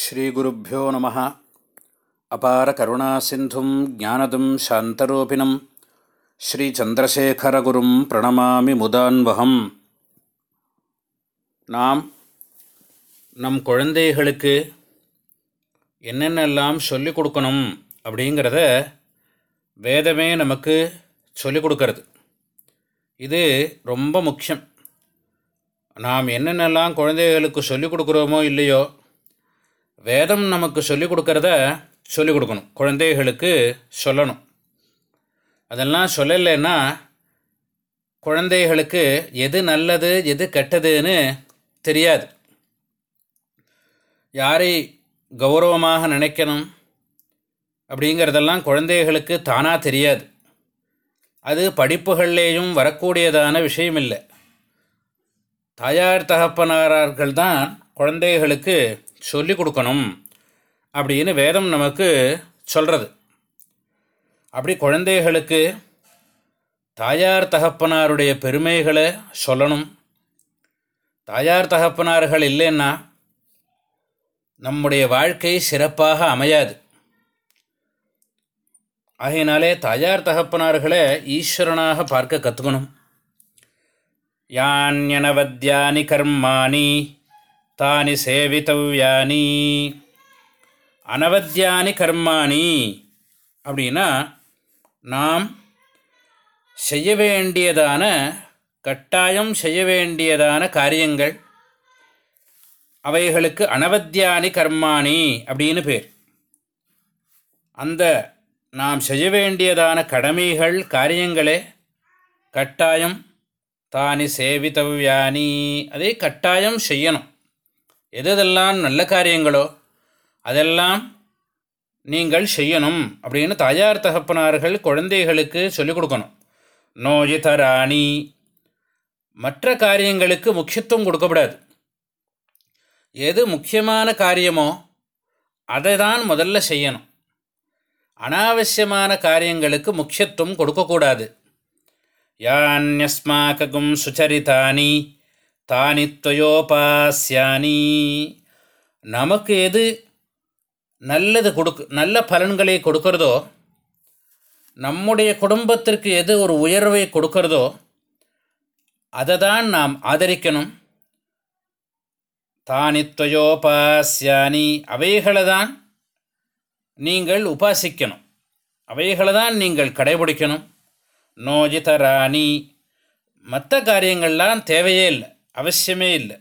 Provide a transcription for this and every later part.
ஸ்ரீகுருப்போ நம. அபார கருணா சிந்தும் ஜானதும் சாந்தரூபிணம். ஸ்ரீச்சந்திரசேகரகுரும் பிரணமாமி முதான்வகம். நாம் நம் குழந்தைகளுக்கு என்னென்னெல்லாம் சொல்லிக் கொடுக்கணும் அப்படிங்கிறத வேதமே நமக்கு சொல்லிக் கொடுக்கறது. இது ரொம்ப முக்கியம். நாம் என்னென்னலாம் குழந்தைகளுக்கு சொல்லிக் கொடுக்குறோமோ இல்லையோ வேதம் நமக்கு சொல்லிக் கொடுக்கறத சொல்லிக் கொடுக்கணும். குழந்தைகளுக்கு சொல்லணும். அதெல்லாம் சொல்லலைன்னா குழந்தைகளுக்கு எது நல்லது எது கெட்டதுன்னு தெரியாது. யாரை கௌரவமாக நினைக்கணும் அப்படிங்கிறதெல்லாம் குழந்தைகளுக்கு தானாக தெரியாது. அது படிப்புகள்லேயும் வரக்கூடியதான விஷயம் இல்லை தாயார் தகப்பனார்கள் தான் குழந்தைகளுக்கு சொல்லிக் கொடுக்கணும் அப்படின்னு வேதம் நமக்கு சொல்கிறது அப்படி குழந்தைகளுக்கு தாயார் தகப்பனாருடைய பெருமைகளை சொல்லணும். தாயார் தகப்பனார்கள் இல்லைன்னா நம்முடைய வாழ்க்கை சிறப்பாக அமையாது. ஆகையினாலே தாயார் தகப்பனார்களை ஈஸ்வரனாக பார்க்க கற்றுக்கணும் யான்யனவத்யானி கர்மானி தானி சேவித்தவ்யானி அனவத்தியானி கர்மாணி அப்படின்னா நாம் செய்ய வேண்டியதான கட்டாயம் செய்ய வேண்டியதான காரியங்கள் அவைகளுக்கு அனவத்தியானி கர்மாணி அப்படின்னு பேர். அந்த நாம் செய்ய வேண்டியதான கடமைகள் காரியங்களே கட்டாயம் தானி சேவித்தவ்யானி அதை கட்டாயம் செய்யணும். எதெல்லாம் நல்ல காரியங்களோ அதெல்லாம் நீங்கள் செய்யணும் அப்படின்னு தாயார் தகப்பனார்கள் குழந்தைகளுக்கு சொல்லிக் கொடுக்கணும். நோயிதராணி மற்ற காரியங்களுக்கு முக்கியத்துவம் கொடுக்கப்படாது. எது முக்கியமான காரியமோ அதை தான் முதல்ல செய்யணும். அனாவசியமான காரியங்களுக்கு முக்கியத்துவம் கொடுக்கக்கூடாது. யான்யஸ்மாக்கும் சுச்சரித்தானி தானி துவயோபாசியானி நமக்கு எது நல்லது கொடுக்கு நல்ல பலன்களை கொடுக்கறதோ நம்முடைய குடும்பத்திற்கு எது ஒரு உயர்வை கொடுக்கறதோ அதை தான் நாம் ஆதரிக்கணும். தானித்வயோபாசியானி அவைகளை தான் நீங்கள் உபாசிக்கணும். அவைகளை தான் நீங்கள் கடைபிடிக்கணும். நோஜிதராணி மற்ற காரியங்கள்லாம் தேவையே இல்லை. அவசியமே இல்லை.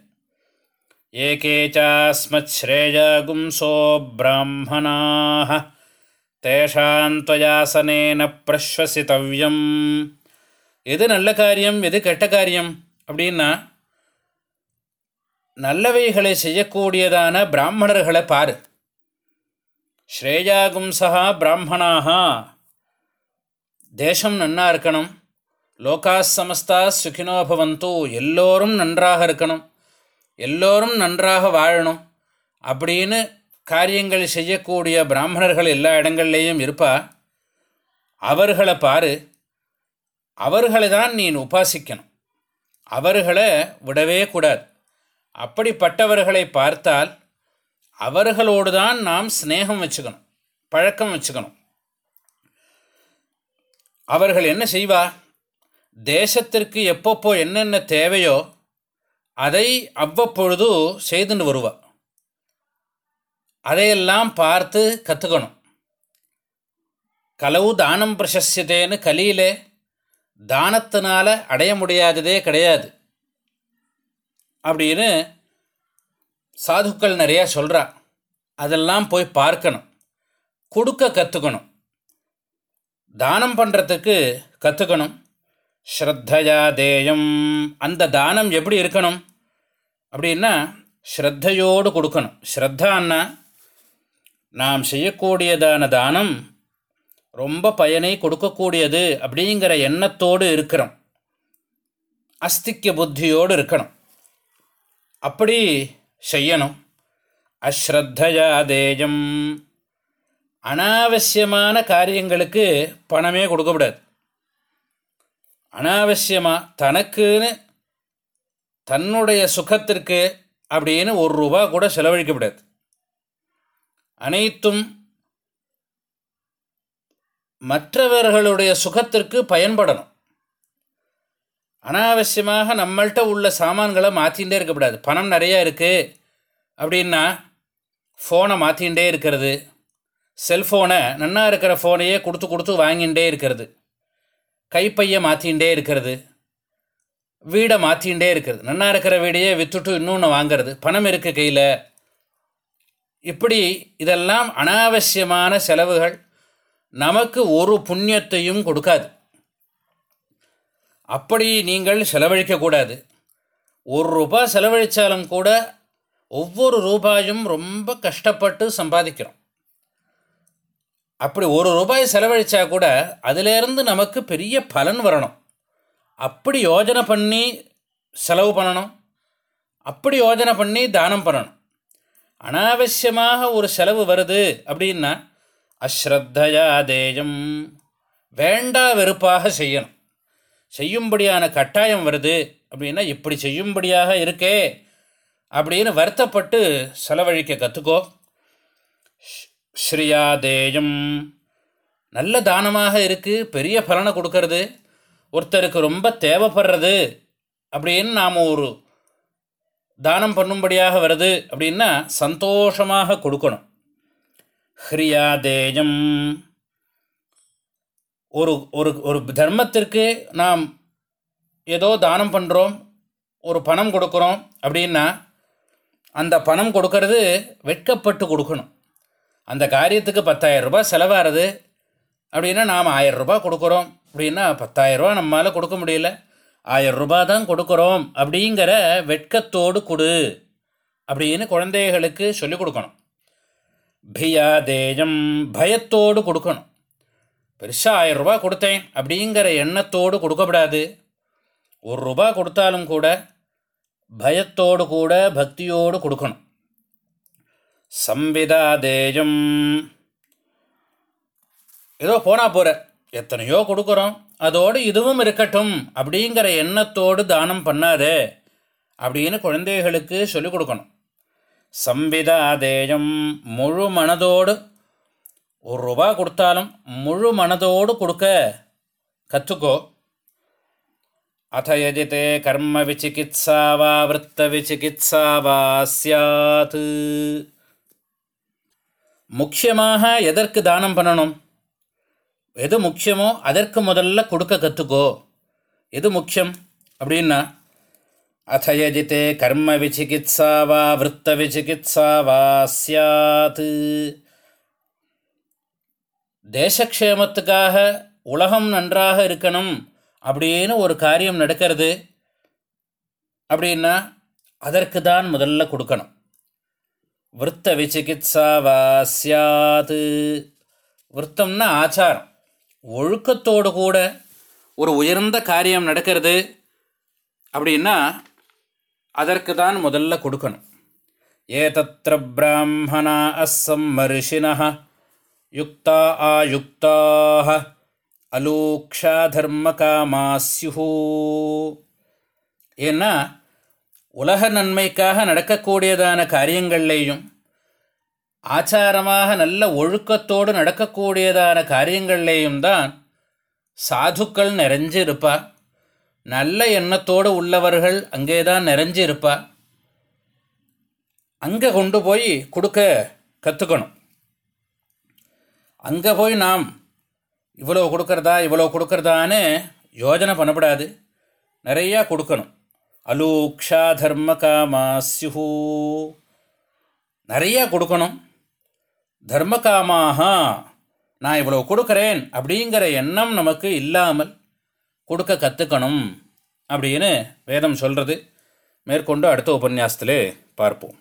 ஏகே சாஸ்மத்ஸ்ரேயாகும்சோ பிராமணாக தேஷாந்தயாசனேன பிரஸ்வசித்தவ்யம் எது நல்ல காரியம் எது கெட்ட காரியம்? அப்படின்னா நல்லவைகளை செய்யக்கூடியதான பிராமணர்களை பாரு. ஸ்ரேயாகும்சா பிராமணாக தேசம் நன்னா இருக்கணும். லோகா சமஸ்தா சுகினோ பவந்தோ எல்லோரும் நன்றாக இருக்கணும் எல்லோரும் நன்றாக வாழணும் அப்படின்னு காரியங்கள் செய்யக்கூடிய பிராமணர்கள் எல்லா இடங்கள்லேயும் இருப்பா. அவர்களை பாரு அவர்களை தான் நீ உபாசிக்கணும். அவர்களை விடவே கூடாது. அப்படிப்பட்டவர்களை பார்த்தால் அவர்களோடு தான் நாம் ஸ்னேகம் வச்சுக்கணும் பழக்கம் வச்சுக்கணும். அவர்கள் என்ன செய்வா? தேசத்திற்கு எப்பப்போ என்னென்ன தேவையோ அதை அவ்வப்பொழுது செய்துன்னு வருவா. அதையெல்லாம் பார்த்து கற்றுக்கணும் கலவு தானம் பிரசஸ்யத்தேன்னு கலியிலே தானத்தினால் அடைய முடியாததே கிடையாது. அப்படின்னு சாதுக்கள் நிறையா சொல்கிறா அதெல்லாம் போய் பார்க்கணும். கொடுக்க கற்றுக்கணும் தானம் பண்ணுறதுக்கு கற்றுக்கணும் ஸ்ரத்தையா தேயம். அந்த தானம் எப்படி இருக்கணும்? அப்படின்னா ஸ்ரத்தையோடு கொடுக்கணும். ஸ்ரத்தான்னா நாம் செய்யக்கூடியதான தானம் ரொம்ப பயனை கொடுக்கக்கூடியது அப்படிங்கிற எண்ணத்தோடு இருக்கிறோம். அஸ்திக்க புத்தியோடு இருக்கணும். அப்படி செய்யணும். அஸ்ரத்தையா தேயம். அனாவசியமான காரியங்களுக்கு பணமே கொடுக்கக்கூடாது. அனாவசியமாக தனக்குன்னு தன்னுடைய சுகத்திற்கு அப்படின்னு ஒரு ரூபா கூட செலவழிக்கப்படாது அனைத்தும் மற்றவர்களுடைய சுகத்திற்கு பயன்படணும். அனாவசியமாக நம்மள்கிட்ட உள்ள சாமான்களை மாற்றிகிட்டே இருக்கக்கூடாது பணம் நிறையா இருக்குது அப்படின்னா ஃபோனை மாற்றிகிட்டே இருக்கிறது. செல்ஃபோனை நன்னா இருக்கிற ஃபோனையே கொடுத்து கொடுத்து வாங்கிகிட்டே இருக்கிறது. கைப்பையை மாற்றிகிட்டே இருக்கிறது. வீடை மாற்றிகிட்டே இருக்கிறது. நன்னா இருக்கிற வீடையே விற்றுட்டு இன்னொன்று வாங்கிறது. பணம் இருக்க கையில். இப்படி இதெல்லாம் அனாவசியமான செலவுகள் நமக்கு ஒரு புண்ணியத்தையும் கொடுக்காது. அப்படி நீங்கள் செலவழிக்கக்கூடாது ஒரு ரூபாய் செலவழித்தாலும் கூட ஒவ்வொரு ரூபாயும் ரொம்ப கஷ்டப்பட்டு சம்பாதிக்கிறோம். அப்படி ஒரு ரூபாய் செலவழித்தா கூட அதிலேருந்து நமக்கு பெரிய பலன் வரணும். அப்படி யோஜனை பண்ணி செலவு பண்ணணும். அப்படி யோஜனை பண்ணி தானம் பண்ணணும். அனாவசியமாக ஒரு செலவு வருது அப்படின்னா அஸ்ரத்தையா தேயம் வேண்டா வெறுப்பாக செய்யணும். செய்யும்படியான கட்டாயம் வருது அப்படின்னா இப்படி செய்யும்படியாக இருக்கே அப்படின்னு வருத்தப்பட்டு செலவழிக்க கற்றுக்கோ ஸ்ரீயாதேயம். நல்ல தானமாக இருக்குது பெரிய பலனை கொடுக்கறது ஒருத்தருக்கு ரொம்ப தேவைப்படுறது அப்படின்னு நாம் ஒரு தானம் பண்ணும்படியாக வருது அப்படின்னா சந்தோஷமாக கொடுக்கணும். ஹ்ரியாதேயம். ஒரு ஒரு ஒரு தர்மத்திற்கு நாம் ஏதோ தானம் பண்ணுறோம் ஒரு பணம் கொடுக்குறோம் அப்படின்னா அந்த பணம் கொடுக்கறது வெட்கப்பட்டு கொடுக்கணும். அந்த காரியத்துக்கு பத்தாயிரம் ரூபாய் செலவாகிறது. அப்படின்னா நாம் ஆயிரம் ரூபாய் கொடுக்குறோம். அப்படின்னா பத்தாயிரரூபா நம்மளால் கொடுக்க முடியல. ஆயிரம் ரூபாய் தான் கொடுக்குறோம். அப்படிங்கிற வெட்கத்தோடு கொடு. அப்படின்னு குழந்தைகளுக்கு சொல்லிக் கொடுக்கணும். பியாதேயம் பயத்தோடு கொடுக்கணும். பெருசாக ஆயிரம் ரூபாய் கொடுத்தேன் அப்படிங்கிற எண்ணத்தோடு கொடுக்கப்படாது. ஒரு ரூபா கொடுத்தாலும் கூட பயத்தோடு கூட பக்தியோடு கொடுக்கணும். சம்விதாதேயம் ஏதோ போனால் போகிற எத்தனையோ கொடுக்குறோம். அதோடு இதுவும் இருக்கட்டும். அப்படிங்கிற எண்ணத்தோடு தானம் பண்ணாதே அப்படின்னு குழந்தைகளுக்கு சொல்லிக் கொடுக்கணும். சம்விதாதேயம் முழு மனதோடு ஒரு ரூபா கொடுத்தாலும் முழு மனதோடு கொடுக்க கற்றுக்கோ அத யஜிதே கர்ம விசிகித்சா வா விற்த்த விசிகித்சா வா முக்கியமாக எதற்கு தானம் பண்ணணும்? எது முக்கியமோ அதற்கு முதல்ல கொடுக்க கற்றுக்கோ எது முக்கியம்? அப்படின்னா அத கர்ம விசிகித்சா வா விற்த்த விசிகித்சா வா சியாத் தேசக்ஷேமத்துக்காக உலகம் நன்றாக இருக்கணும் அப்படின்னு ஒரு காரியம் நடக்கிறது. அப்படின்னா அதற்கு தான் முதல்ல கொடுக்கணும். விற்த்த விசிகித்சா வா சியாத் விற்த்தம்னா ஆச்சாரம். ஒழுக்கத்தோடு கூட ஒரு உயர்ந்த காரியம் நடக்கிறது அப்படின்னா அதற்கு தான் முதல்ல கொடுக்கணும். ஏதத்திர பிராமணா அசம்மர்ஷினா யுக்தா ஆயுக்தாக அலூக்ஷா தர்ம காமாஸ்யு ஏன்னா உலக நன்மைக்காக நடக்கக்கூடியதான காரியங்கள்லேயும் ஆச்சாரமாக நல்ல ஒழுக்கத்தோடு நடக்கக்கூடியதான காரியங்கள்லேயும் தான் சாதுக்கள் நிறைஞ்சு இருப்பா நல்ல எண்ணத்தோடு உள்ளவர்கள் அங்கே தான் நிறைஞ்சு இருப்பா அங்கே கொண்டு போய் கொடுக்க கற்றுக்கணும் அங்கே போய் நாம் இவ்வளோ கொடுக்குறதா இவ்வளோ கொடுக்குறதான்னு யோஜனை பண்ணப்படாது நிறையா கொடுக்கணும். அலூக்ஷா தர்ம காமாஸ்யு நிறையா கொடுக்கணும். தர்ம காமாக நான் இவ்வளோ கொடுக்குறேன் அப்படிங்கிற எண்ணம் நமக்கு இல்லாமல் கொடுக்க கற்றுக்கணும் அப்படின்னு வேதம் சொல்கிறது மேற்கொண்டு அடுத்த உபன்யாசத்திலே பார்ப்போம்.